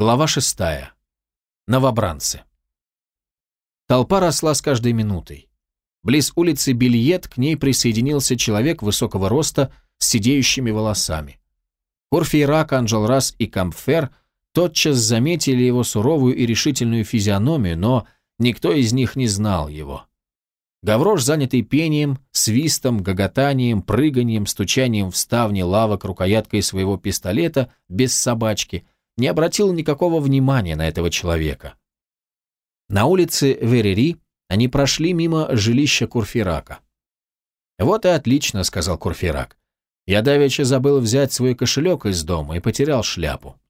Глава шестая. Новобранцы. Толпа росла с каждой минутой. Близ улицы Бильет к ней присоединился человек высокого роста с сидеющими волосами. Корфейрак, Анджелрас и Кампфер тотчас заметили его суровую и решительную физиономию, но никто из них не знал его. Гаврош, занятый пением, свистом, гоготанием, прыганием, стучанием в ставни лавок рукояткой своего пистолета без собачки, не обратил никакого внимания на этого человека. На улице Верери они прошли мимо жилища Курфирака. «Вот и отлично», — сказал Курфирак. «Я давеча забыл взять свой кошелек из дома и потерял шляпу».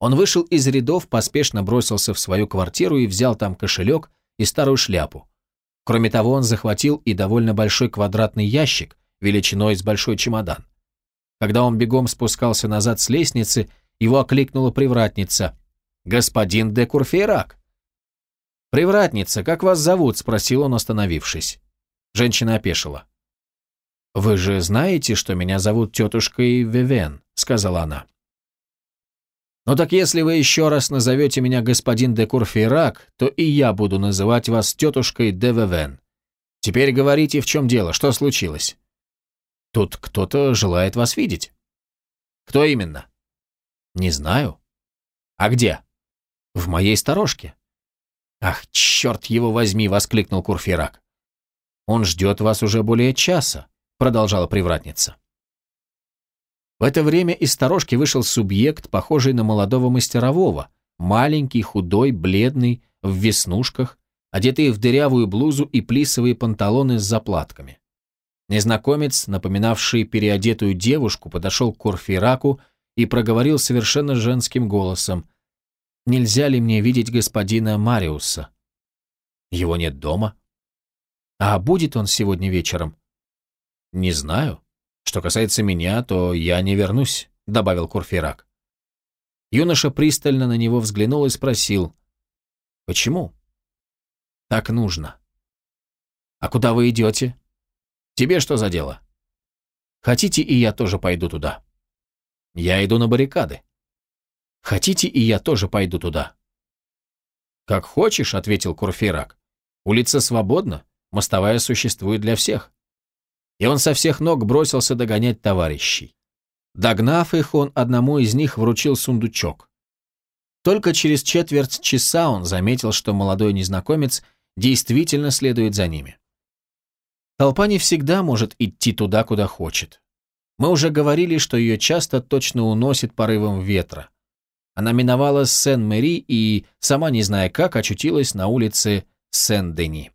Он вышел из рядов, поспешно бросился в свою квартиру и взял там кошелек и старую шляпу. Кроме того, он захватил и довольно большой квадратный ящик, величиной с большой чемодан. Когда он бегом спускался назад с лестницы, его окликнула привратница. «Господин де Курфейрак!» «Привратница, как вас зовут?» – спросил он, остановившись. Женщина опешила. «Вы же знаете, что меня зовут тетушкой Вивен», – сказала она. «Ну так если вы еще раз назовете меня господин де Курфейрак, то и я буду называть вас тетушкой де Вевен. Теперь говорите, в чем дело, что случилось?» «Тут кто-то желает вас видеть». «Кто именно?» «Не знаю». «А где?» «В моей сторожке». «Ах, черт его возьми!» — воскликнул Курфейрак. «Он ждет вас уже более часа», — продолжала привратница. В это время из сторожки вышел субъект, похожий на молодого мастерового, маленький, худой, бледный, в веснушках, одетый в дырявую блузу и плисовые панталоны с заплатками. Незнакомец, напоминавший переодетую девушку, подошел к Курфейраку и проговорил совершенно женским голосом. «Нельзя ли мне видеть господина Мариуса?» «Его нет дома». «А будет он сегодня вечером?» «Не знаю», что касается меня, то я не вернусь», — добавил Курфирак. Юноша пристально на него взглянул и спросил, «Почему?» «Так нужно». «А куда вы идете?» «Тебе что за дело?» «Хотите, и я тоже пойду туда?» «Я иду на баррикады». «Хотите, и я тоже пойду туда?» «Как хочешь», — ответил Курфирак. «Улица свободна, мостовая существует для всех» и он со всех ног бросился догонять товарищей. Догнав их, он одному из них вручил сундучок. Только через четверть часа он заметил, что молодой незнакомец действительно следует за ними. Толпа не всегда может идти туда, куда хочет. Мы уже говорили, что ее часто точно уносит порывом ветра. Она миновала Сен-Мэри и, сама не зная как, очутилась на улице Сен-Дени.